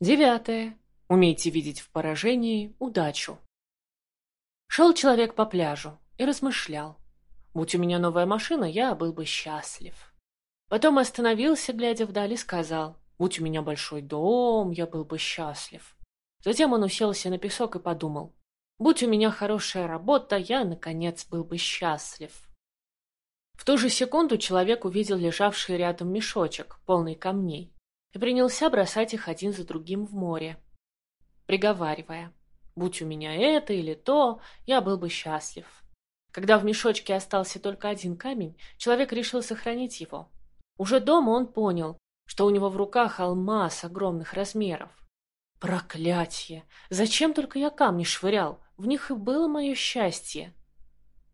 Девятое. Умейте видеть в поражении удачу. Шел человек по пляжу и размышлял. Будь у меня новая машина, я был бы счастлив. Потом остановился, глядя вдали, сказал, будь у меня большой дом, я был бы счастлив. Затем он уселся на песок и подумал, будь у меня хорошая работа, я, наконец, был бы счастлив. В ту же секунду человек увидел лежавший рядом мешочек, полный камней, и принялся бросать их один за другим в море, приговаривая, будь у меня это или то, я был бы счастлив. Когда в мешочке остался только один камень, человек решил сохранить его. Уже дома он понял, что у него в руках алмаз огромных размеров. Проклятье! Зачем только я камни швырял? В них и было мое счастье.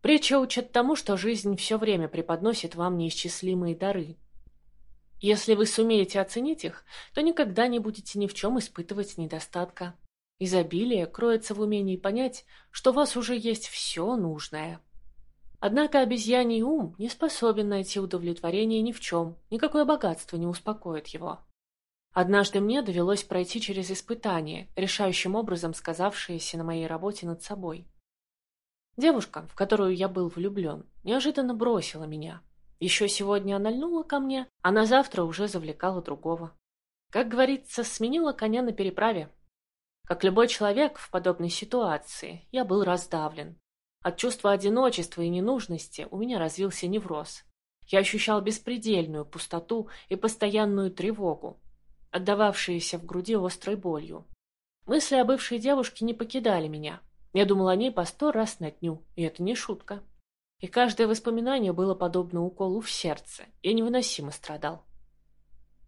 Притча учит тому, что жизнь все время преподносит вам неисчислимые дары. Если вы сумеете оценить их, то никогда не будете ни в чем испытывать недостатка. Изобилие кроется в умении понять, что у вас уже есть все нужное. Однако обезьяний ум не способен найти удовлетворение ни в чем, никакое богатство не успокоит его. Однажды мне довелось пройти через испытание, решающим образом сказавшееся на моей работе над собой. Девушка, в которую я был влюблен, неожиданно бросила меня. Еще сегодня она льнула ко мне, а на завтра уже завлекала другого. Как говорится, сменила коня на переправе. Как любой человек в подобной ситуации, я был раздавлен. От чувства одиночества и ненужности у меня развился невроз. Я ощущал беспредельную пустоту и постоянную тревогу, отдававшиеся в груди острой болью. Мысли о бывшей девушке не покидали меня, я думал о ней по сто раз на дню, и это не шутка. И каждое воспоминание было подобно уколу в сердце. Я невыносимо страдал.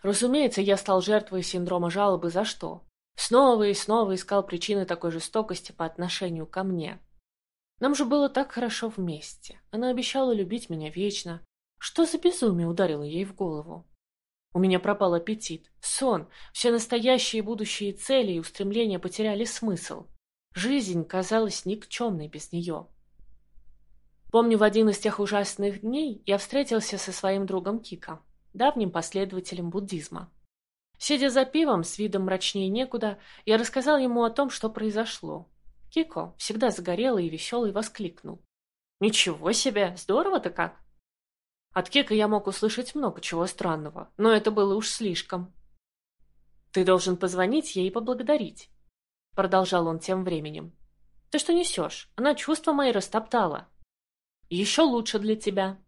Разумеется, я стал жертвой синдрома жалобы за что? Снова и снова искал причины такой жестокости по отношению ко мне. Нам же было так хорошо вместе. Она обещала любить меня вечно. Что за безумие ударило ей в голову? У меня пропал аппетит, сон, все настоящие и будущие цели и устремления потеряли смысл. Жизнь казалась никчемной без нее. Помню, в один из тех ужасных дней я встретился со своим другом Кика, давним последователем буддизма. Сидя за пивом, с видом мрачнее некуда, я рассказал ему о том, что произошло. Кико, всегда загорелый и веселый, воскликнул. «Ничего себе! Здорово-то как!» От Кика я мог услышать много чего странного, но это было уж слишком. «Ты должен позвонить ей и поблагодарить продолжал он тем временем. Ты что несешь? Она чувства мои растоптала. Еще лучше для тебя,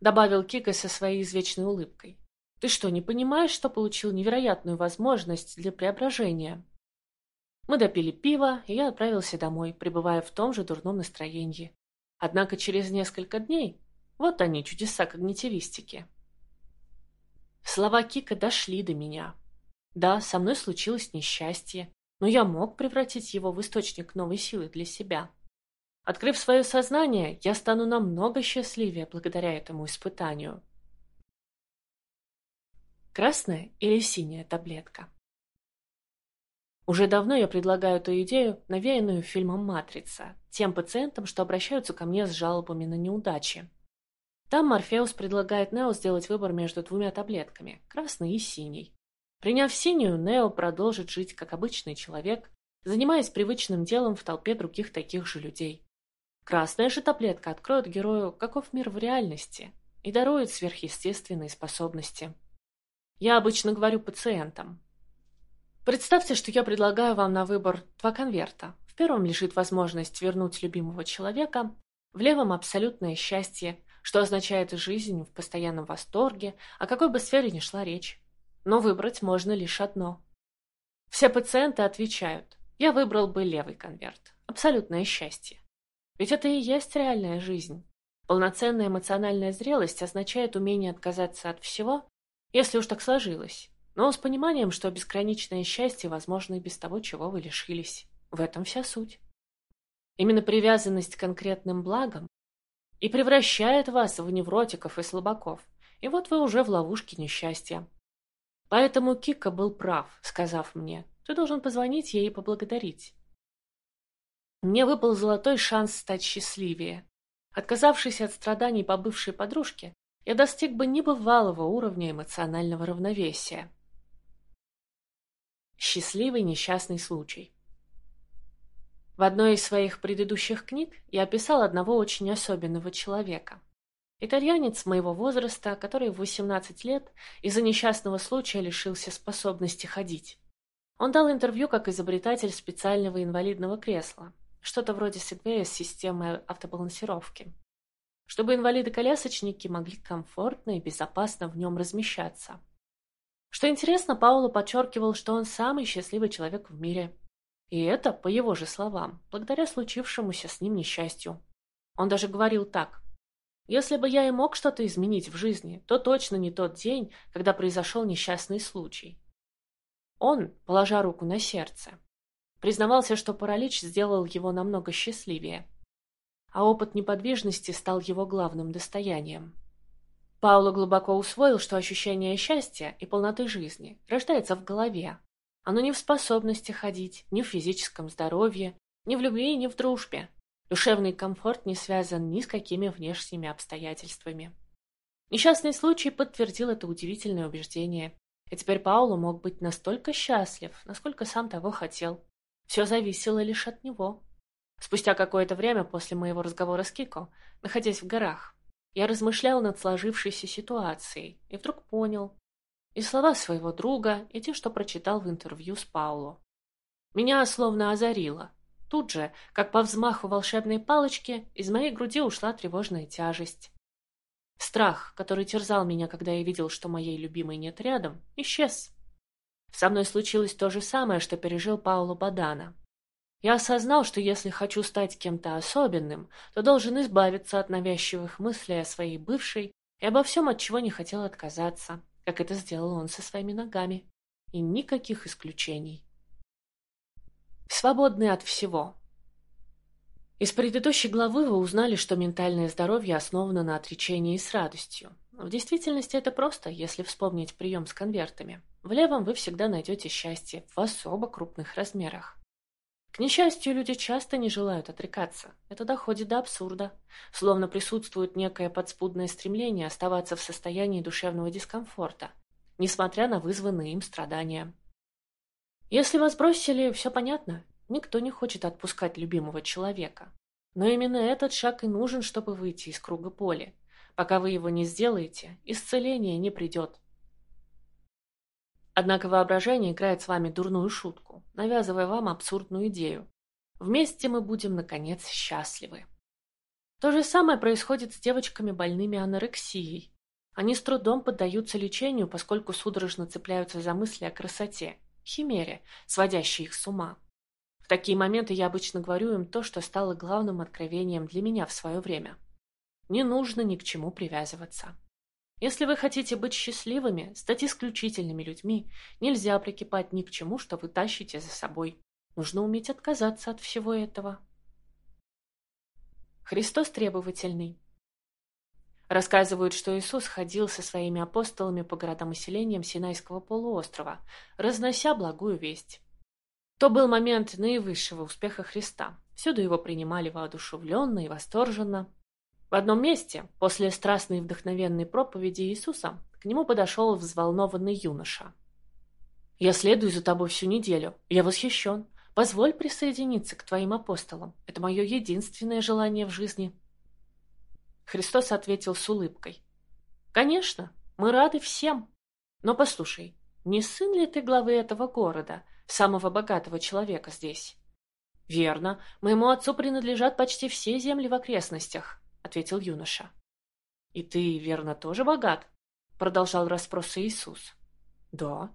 добавил Кика со своей извечной улыбкой. Ты что, не понимаешь, что получил невероятную возможность для преображения? Мы допили пиво, и я отправился домой, пребывая в том же дурном настроении. Однако через несколько дней, вот они, чудеса когнитивистики. Слова Кика дошли до меня. Да, со мной случилось несчастье, но я мог превратить его в источник новой силы для себя. Открыв свое сознание, я стану намного счастливее благодаря этому испытанию. Красная или синяя таблетка? Уже давно я предлагаю эту идею, навеянную фильмом «Матрица», тем пациентам, что обращаются ко мне с жалобами на неудачи. Там Морфеус предлагает Нео сделать выбор между двумя таблетками – красной и синей. Приняв синюю, Нео продолжит жить как обычный человек, занимаясь привычным делом в толпе других таких же людей. Красная же таблетка откроет герою, каков мир в реальности, и дарует сверхъестественные способности. Я обычно говорю пациентам. Представьте, что я предлагаю вам на выбор два конверта. В первом лежит возможность вернуть любимого человека, в левом – абсолютное счастье, что означает жизнь в постоянном восторге, о какой бы сфере ни шла речь но выбрать можно лишь одно. Все пациенты отвечают, я выбрал бы левый конверт. Абсолютное счастье. Ведь это и есть реальная жизнь. Полноценная эмоциональная зрелость означает умение отказаться от всего, если уж так сложилось, но с пониманием, что безграничное счастье возможно и без того, чего вы лишились. В этом вся суть. Именно привязанность к конкретным благам и превращает вас в невротиков и слабаков. И вот вы уже в ловушке несчастья. Поэтому Кика был прав, сказав мне, ты должен позвонить ей и поблагодарить. Мне выпал золотой шанс стать счастливее. Отказавшись от страданий по бывшей подружке, я достиг бы небывалого уровня эмоционального равновесия. Счастливый несчастный случай. В одной из своих предыдущих книг я описал одного очень особенного человека. Итальянец моего возраста, который в 18 лет из-за несчастного случая лишился способности ходить. Он дал интервью как изобретатель специального инвалидного кресла, что-то вроде сегвея с системой автобалансировки, чтобы инвалиды-колясочники могли комфортно и безопасно в нем размещаться. Что интересно, Пауло подчеркивал, что он самый счастливый человек в мире. И это, по его же словам, благодаря случившемуся с ним несчастью. Он даже говорил так. «Если бы я и мог что-то изменить в жизни, то точно не тот день, когда произошел несчастный случай». Он, положа руку на сердце, признавался, что паралич сделал его намного счастливее, а опыт неподвижности стал его главным достоянием. Пауло глубоко усвоил, что ощущение счастья и полноты жизни рождается в голове. Оно не в способности ходить, не в физическом здоровье, не в любви, не в дружбе. Душевный комфорт не связан ни с какими внешними обстоятельствами. Несчастный случай подтвердил это удивительное убеждение. И теперь Пауло мог быть настолько счастлив, насколько сам того хотел. Все зависело лишь от него. Спустя какое-то время после моего разговора с Кико, находясь в горах, я размышлял над сложившейся ситуацией и вдруг понял. И слова своего друга, и те, что прочитал в интервью с Пауло. Меня словно озарило. Тут же, как по взмаху волшебной палочки, из моей груди ушла тревожная тяжесть. Страх, который терзал меня, когда я видел, что моей любимой нет рядом, исчез. Со мной случилось то же самое, что пережил Пауло Бадана. Я осознал, что если хочу стать кем-то особенным, то должен избавиться от навязчивых мыслей о своей бывшей и обо всем, от чего не хотел отказаться, как это сделал он со своими ногами. И никаких исключений. Свободный от всего. Из предыдущей главы вы узнали, что ментальное здоровье основано на отречении с радостью. В действительности это просто, если вспомнить прием с конвертами. В левом вы всегда найдете счастье в особо крупных размерах. К несчастью, люди часто не желают отрекаться. Это доходит до абсурда. Словно присутствует некое подспудное стремление оставаться в состоянии душевного дискомфорта, несмотря на вызванные им страдания. Если вас бросили, все понятно. Никто не хочет отпускать любимого человека. Но именно этот шаг и нужен, чтобы выйти из круга поля. Пока вы его не сделаете, исцеление не придет. Однако воображение играет с вами дурную шутку, навязывая вам абсурдную идею. Вместе мы будем, наконец, счастливы. То же самое происходит с девочками, больными анорексией. Они с трудом поддаются лечению, поскольку судорожно цепляются за мысли о красоте, химере, сводящей их с ума. В такие моменты я обычно говорю им то, что стало главным откровением для меня в свое время. Не нужно ни к чему привязываться. Если вы хотите быть счастливыми, стать исключительными людьми, нельзя прикипать ни к чему, что вы тащите за собой. Нужно уметь отказаться от всего этого. Христос требовательный. Рассказывают, что Иисус ходил со своими апостолами по городам и селениям Синайского полуострова, разнося благую весть. То был момент наивысшего успеха Христа. Всюду его принимали воодушевленно и восторженно. В одном месте, после страстной и вдохновенной проповеди Иисуса, к нему подошел взволнованный юноша. «Я следую за тобой всю неделю. Я восхищен. Позволь присоединиться к твоим апостолам. Это мое единственное желание в жизни». Христос ответил с улыбкой. «Конечно, мы рады всем. Но послушай, не сын ли ты главы этого города, самого богатого человека здесь?» «Верно. Моему отцу принадлежат почти все земли в окрестностях. — ответил юноша. «И ты, верно, тоже богат?» — продолжал расспросы Иисус. «Да».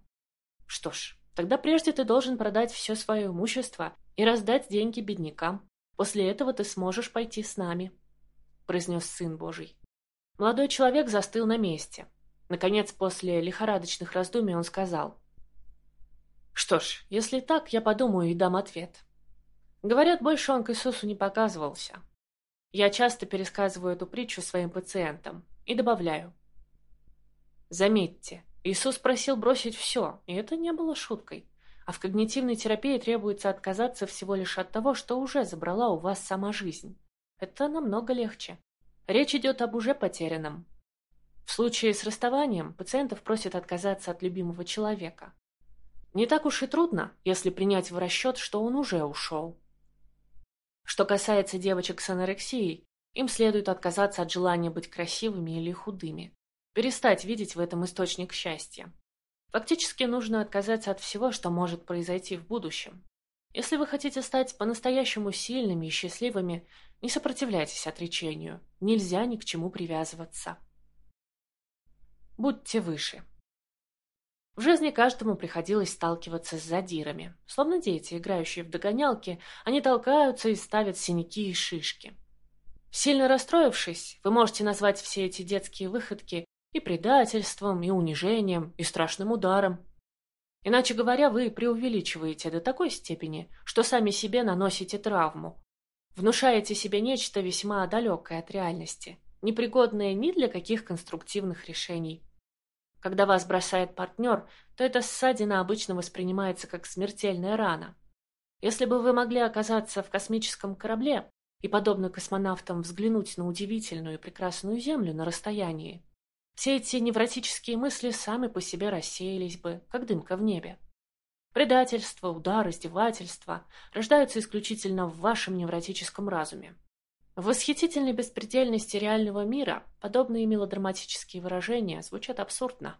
«Что ж, тогда прежде ты должен продать все свое имущество и раздать деньги беднякам. После этого ты сможешь пойти с нами», — произнес Сын Божий. Молодой человек застыл на месте. Наконец, после лихорадочных раздумий он сказал. «Что ж, если так, я подумаю и дам ответ». Говорят, больше он к Иисусу не показывался. Я часто пересказываю эту притчу своим пациентам и добавляю. Заметьте, Иисус просил бросить все, и это не было шуткой. А в когнитивной терапии требуется отказаться всего лишь от того, что уже забрала у вас сама жизнь. Это намного легче. Речь идет об уже потерянном. В случае с расставанием пациентов просят отказаться от любимого человека. Не так уж и трудно, если принять в расчет, что он уже ушел. Что касается девочек с анорексией, им следует отказаться от желания быть красивыми или худыми, перестать видеть в этом источник счастья. Фактически нужно отказаться от всего, что может произойти в будущем. Если вы хотите стать по-настоящему сильными и счастливыми, не сопротивляйтесь отречению, нельзя ни к чему привязываться. Будьте выше. В жизни каждому приходилось сталкиваться с задирами. Словно дети, играющие в догонялки, они толкаются и ставят синяки и шишки. Сильно расстроившись, вы можете назвать все эти детские выходки и предательством, и унижением, и страшным ударом. Иначе говоря, вы преувеличиваете до такой степени, что сами себе наносите травму. Внушаете себе нечто весьма далекое от реальности, непригодное ни для каких конструктивных решений. Когда вас бросает партнер, то эта ссадина обычно воспринимается как смертельная рана. Если бы вы могли оказаться в космическом корабле и, подобно космонавтам, взглянуть на удивительную и прекрасную Землю на расстоянии, все эти невротические мысли сами по себе рассеялись бы, как дымка в небе. Предательство, удар, издевательство рождаются исключительно в вашем невротическом разуме. В восхитительной беспредельности реального мира подобные мелодраматические выражения звучат абсурдно.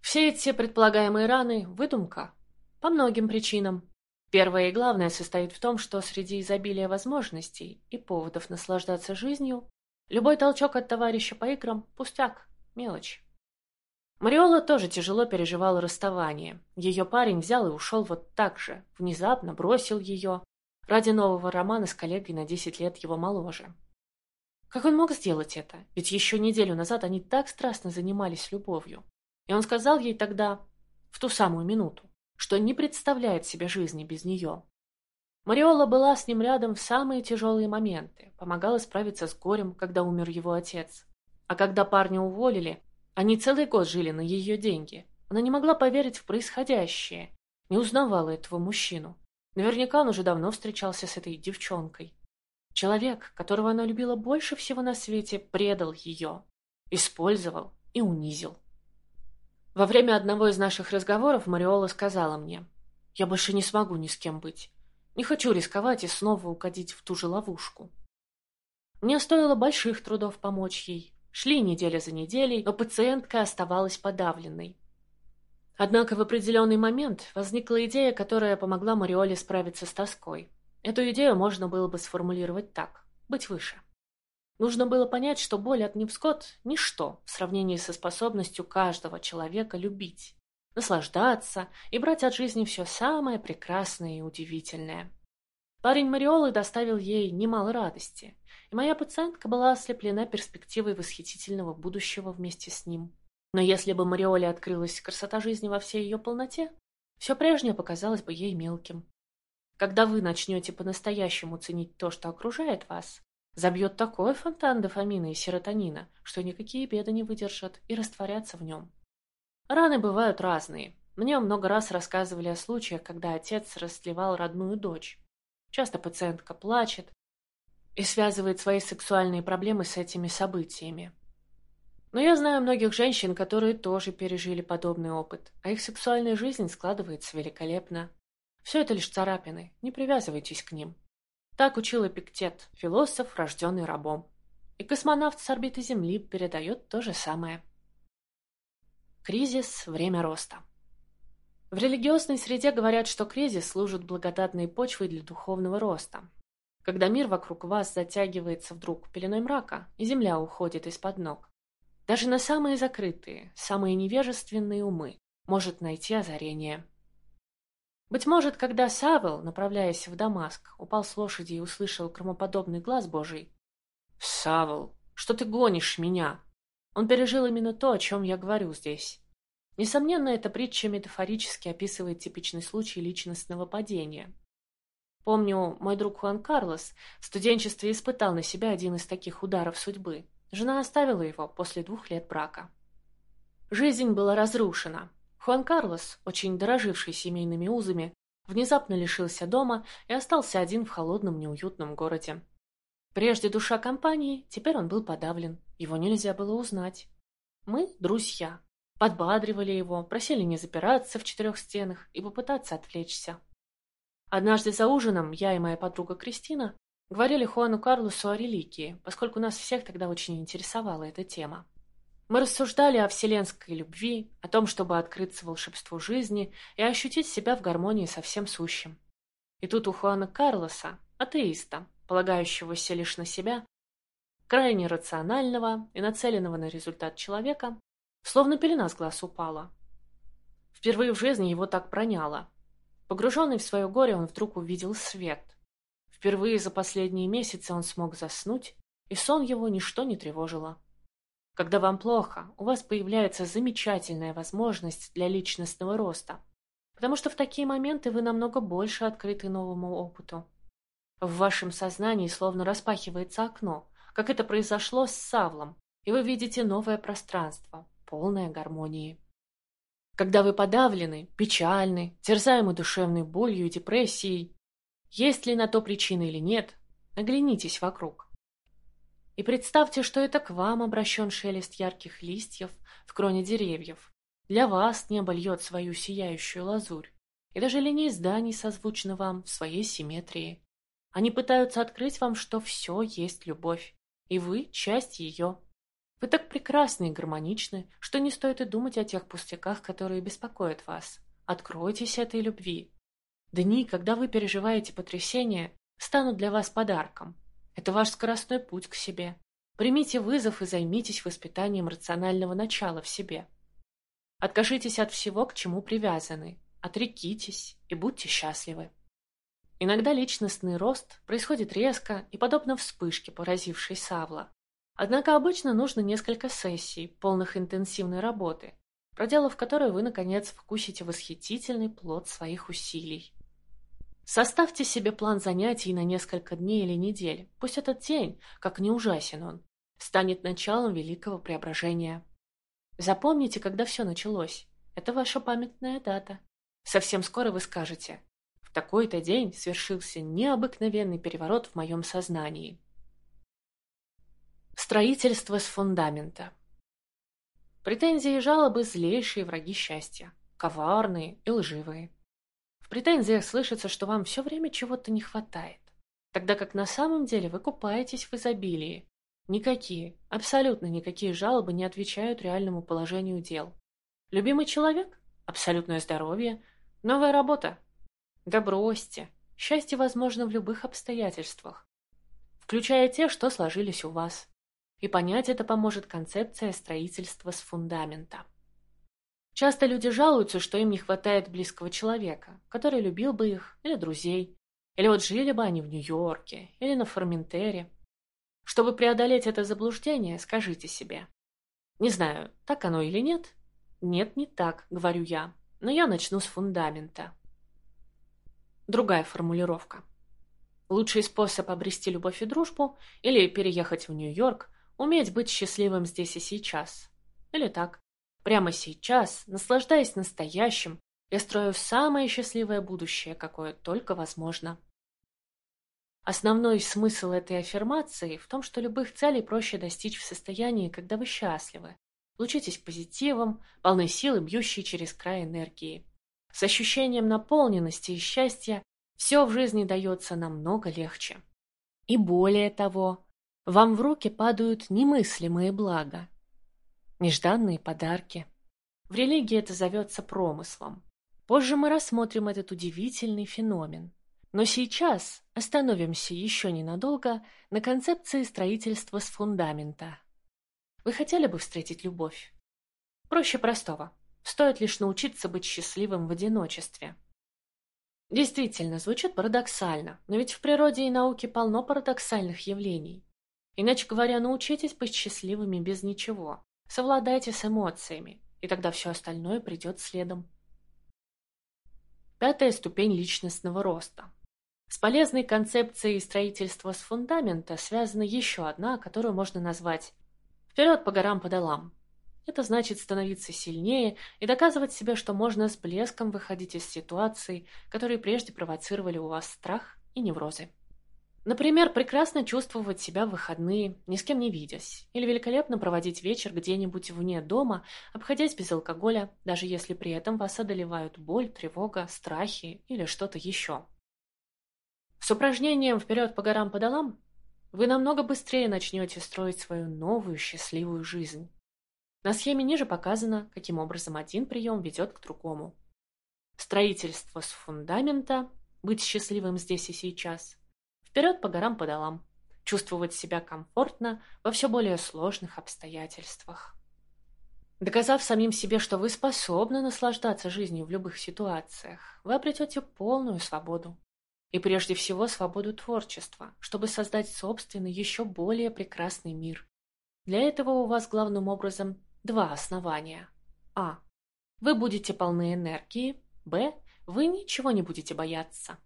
Все эти предполагаемые раны – выдумка. По многим причинам. Первое и главное состоит в том, что среди изобилия возможностей и поводов наслаждаться жизнью, любой толчок от товарища по икрам – пустяк, мелочь. Мариола тоже тяжело переживала расставание. Ее парень взял и ушел вот так же, внезапно бросил ее, ради нового романа с коллегой на 10 лет его моложе. Как он мог сделать это? Ведь еще неделю назад они так страстно занимались любовью. И он сказал ей тогда, в ту самую минуту, что не представляет себе жизни без нее. Мариола была с ним рядом в самые тяжелые моменты, помогала справиться с горем, когда умер его отец. А когда парня уволили, они целый год жили на ее деньги. Она не могла поверить в происходящее, не узнавала этого мужчину. Наверняка он уже давно встречался с этой девчонкой. Человек, которого она любила больше всего на свете, предал ее, использовал и унизил. Во время одного из наших разговоров Мариола сказала мне, «Я больше не смогу ни с кем быть. Не хочу рисковать и снова угодить в ту же ловушку». Мне стоило больших трудов помочь ей. Шли неделя за неделей, но пациентка оставалась подавленной. Однако в определенный момент возникла идея, которая помогла Мариоле справиться с тоской. Эту идею можно было бы сформулировать так – быть выше. Нужно было понять, что боль от невзгод – ничто в сравнении со способностью каждого человека любить, наслаждаться и брать от жизни все самое прекрасное и удивительное. Парень Мариолы доставил ей немало радости, и моя пациентка была ослеплена перспективой восхитительного будущего вместе с ним. Но если бы Мариоле открылась красота жизни во всей ее полноте, все прежнее показалось бы ей мелким. Когда вы начнете по-настоящему ценить то, что окружает вас, забьет такой фонтан дофамина и серотонина, что никакие беды не выдержат и растворятся в нем. Раны бывают разные. Мне много раз рассказывали о случаях, когда отец растлевал родную дочь. Часто пациентка плачет и связывает свои сексуальные проблемы с этими событиями. Но я знаю многих женщин, которые тоже пережили подобный опыт, а их сексуальная жизнь складывается великолепно. Все это лишь царапины, не привязывайтесь к ним. Так учил Эпиктет, философ, рожденный рабом. И космонавт с орбиты Земли передает то же самое. Кризис – время роста. В религиозной среде говорят, что кризис служит благодатной почвой для духовного роста. Когда мир вокруг вас затягивается вдруг пеленой мрака, и земля уходит из-под ног, даже на самые закрытые, самые невежественные умы может найти озарение. Быть может, когда Савел, направляясь в Дамаск, упал с лошади и услышал громоподобный глаз Божий. «Савел, что ты гонишь меня?» Он пережил именно то, о чем я говорю здесь. Несомненно, эта притча метафорически описывает типичный случай личностного падения. Помню, мой друг Хуан Карлос в студенчестве испытал на себя один из таких ударов судьбы. Жена оставила его после двух лет брака. Жизнь была разрушена. Хуан Карлос, очень дороживший семейными узами, внезапно лишился дома и остался один в холодном неуютном городе. Прежде душа компании, теперь он был подавлен. Его нельзя было узнать. Мы – друзья. подбадривали его, просили не запираться в четырех стенах и попытаться отвлечься. Однажды за ужином я и моя подруга Кристина говорили Хуану Карлосу о религии, поскольку нас всех тогда очень интересовала эта тема. Мы рассуждали о вселенской любви, о том, чтобы открыться волшебству жизни и ощутить себя в гармонии со всем сущим. И тут у Хуана Карлоса, атеиста, полагающегося лишь на себя, крайне рационального и нацеленного на результат человека, словно пелена с глаз упала. Впервые в жизни его так проняло. Погруженный в свое горе, он вдруг увидел свет. Впервые за последние месяцы он смог заснуть, и сон его ничто не тревожило. Когда вам плохо, у вас появляется замечательная возможность для личностного роста, потому что в такие моменты вы намного больше открыты новому опыту. В вашем сознании словно распахивается окно, как это произошло с Савлом, и вы видите новое пространство, полное гармонии. Когда вы подавлены, печальны, терзаемы душевной болью и депрессией, есть ли на то причина или нет, оглянитесь вокруг. И представьте, что это к вам обращен шелест ярких листьев в кроне деревьев. Для вас небо льет свою сияющую лазурь, и даже линии зданий созвучны вам в своей симметрии. Они пытаются открыть вам, что все есть любовь, и вы – часть ее. Вы так прекрасны и гармоничны, что не стоит и думать о тех пустяках, которые беспокоят вас. Откройтесь этой любви. Дни, когда вы переживаете потрясение, станут для вас подарком, это ваш скоростной путь к себе. Примите вызов и займитесь воспитанием рационального начала в себе. Откажитесь от всего, к чему привязаны. Отрекитесь и будьте счастливы. Иногда личностный рост происходит резко и подобно вспышке, поразившей Савла. Однако обычно нужно несколько сессий, полных интенсивной работы, проделав которой вы, наконец, вкусите восхитительный плод своих усилий. Составьте себе план занятий на несколько дней или недель. Пусть этот день, как не ужасен он, станет началом великого преображения. Запомните, когда все началось. Это ваша памятная дата. Совсем скоро вы скажете, в такой-то день свершился необыкновенный переворот в моем сознании. Строительство с фундамента. Претензии и жалобы – злейшие враги счастья, коварные и лживые. В претензиях слышится, что вам все время чего-то не хватает, тогда как на самом деле вы купаетесь в изобилии. Никакие, абсолютно никакие жалобы не отвечают реальному положению дел. Любимый человек? Абсолютное здоровье? Новая работа? Да бросьте. Счастье возможно в любых обстоятельствах, включая те, что сложились у вас. И понять это поможет концепция строительства с фундамента. Часто люди жалуются, что им не хватает близкого человека, который любил бы их, или друзей. Или вот жили бы они в Нью-Йорке, или на Форментере. Чтобы преодолеть это заблуждение, скажите себе. Не знаю, так оно или нет. Нет, не так, говорю я. Но я начну с фундамента. Другая формулировка. Лучший способ обрести любовь и дружбу или переехать в Нью-Йорк – уметь быть счастливым здесь и сейчас. Или так. Прямо сейчас, наслаждаясь настоящим, я строю самое счастливое будущее, какое только возможно. Основной смысл этой аффирмации в том, что любых целей проще достичь в состоянии, когда вы счастливы. Лучитесь позитивом, полны силы, бьющей через край энергии. С ощущением наполненности и счастья все в жизни дается намного легче. И более того, вам в руки падают немыслимые блага, нежданные подарки. В религии это зовется промыслом. Позже мы рассмотрим этот удивительный феномен. Но сейчас остановимся еще ненадолго на концепции строительства с фундамента. Вы хотели бы встретить любовь? Проще простого. Стоит лишь научиться быть счастливым в одиночестве. Действительно, звучит парадоксально, но ведь в природе и науке полно парадоксальных явлений. Иначе говоря, научитесь быть счастливыми без ничего. Совладайте с эмоциями, и тогда все остальное придет следом. Пятая ступень личностного роста. С полезной концепцией строительства с фундамента связана еще одна, которую можно назвать «вперед по горам по долам». Это значит становиться сильнее и доказывать себе, что можно с блеском выходить из ситуаций, которые прежде провоцировали у вас страх и неврозы. Например, прекрасно чувствовать себя в выходные, ни с кем не видясь, или великолепно проводить вечер где-нибудь вне дома, обходясь без алкоголя, даже если при этом вас одолевают боль, тревога, страхи или что-то еще. С упражнением «Вперед по горам по долам» вы намного быстрее начнете строить свою новую счастливую жизнь. На схеме ниже показано, каким образом один прием ведет к другому. Строительство с фундамента, быть счастливым здесь и сейчас, Вперед по горам по долам. Чувствовать себя комфортно во все более сложных обстоятельствах. Доказав самим себе, что вы способны наслаждаться жизнью в любых ситуациях, вы обретете полную свободу. И прежде всего свободу творчества, чтобы создать собственный, еще более прекрасный мир. Для этого у вас главным образом два основания. А. Вы будете полны энергии. Б. Вы ничего не будете бояться.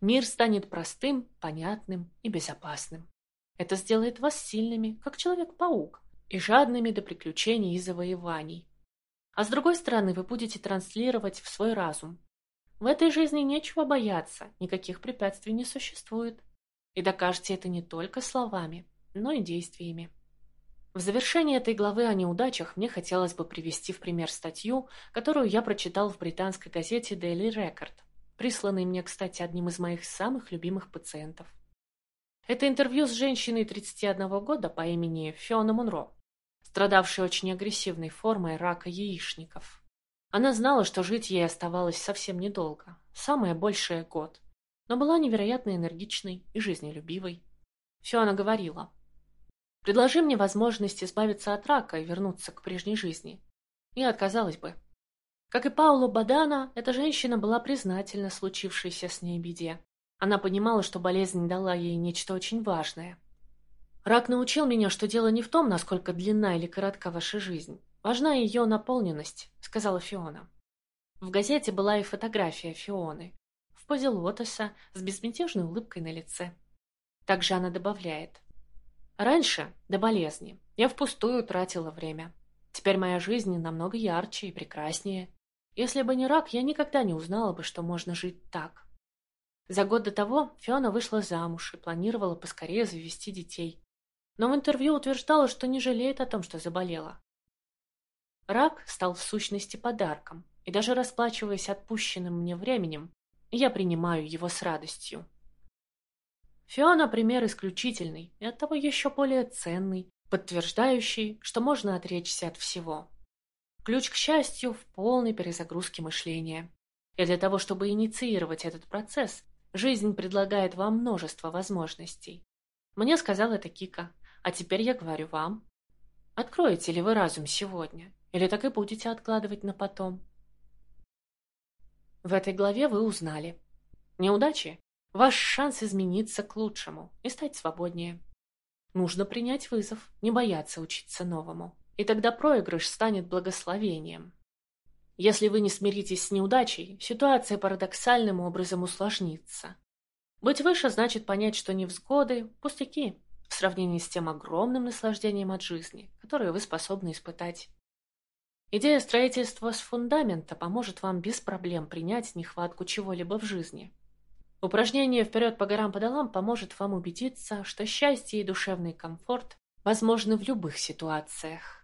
Мир станет простым, понятным и безопасным. Это сделает вас сильными, как Человек-паук, и жадными до приключений и завоеваний. А с другой стороны, вы будете транслировать в свой разум. В этой жизни нечего бояться, никаких препятствий не существует. И докажете это не только словами, но и действиями. В завершении этой главы о неудачах мне хотелось бы привести в пример статью, которую я прочитал в британской газете Daily Record присланный мне, кстати, одним из моих самых любимых пациентов. Это интервью с женщиной 31 года по имени Фиона Мунро, страдавшей очень агрессивной формой рака яичников. Она знала, что жить ей оставалось совсем недолго, самое большее год, но была невероятно энергичной и жизнелюбивой. Фиона говорила, «Предложи мне возможность избавиться от рака и вернуться к прежней жизни. Я отказалась бы, как и Пауло Бадана, эта женщина была признательна случившейся с ней беде. Она понимала, что болезнь дала ей нечто очень важное. Рак научил меня, что дело не в том, насколько длинна или коротка ваша жизнь. Важна ее наполненность, сказала Фиона. В газете была и фотография Фионы в позе лотоса с безмятежной улыбкой на лице. Также она добавляет. Раньше, до болезни, я впустую тратила время. Теперь моя жизнь намного ярче и прекраснее. Если бы не рак, я никогда не узнала бы, что можно жить так. За год до того Фиона вышла замуж и планировала поскорее завести детей. Но в интервью утверждала, что не жалеет о том, что заболела. Рак стал в сущности подарком, и даже расплачиваясь отпущенным мне временем, я принимаю его с радостью. Фиона – пример исключительный и оттого еще более ценный, подтверждающий, что можно отречься от всего. Ключ к счастью в полной перезагрузке мышления. И для того, чтобы инициировать этот процесс, жизнь предлагает вам множество возможностей. Мне сказал это Кика, а теперь я говорю вам. Откроете ли вы разум сегодня, или так и будете откладывать на потом? В этой главе вы узнали. Неудачи – ваш шанс измениться к лучшему и стать свободнее. Нужно принять вызов, не бояться учиться новому и тогда проигрыш станет благословением. Если вы не смиритесь с неудачей, ситуация парадоксальным образом усложнится. Быть выше значит понять, что невзгоды – пустяки в сравнении с тем огромным наслаждением от жизни, которое вы способны испытать. Идея строительства с фундамента поможет вам без проблем принять нехватку чего-либо в жизни. Упражнение «Вперед по горам по долам» поможет вам убедиться, что счастье и душевный комфорт возможны в любых ситуациях.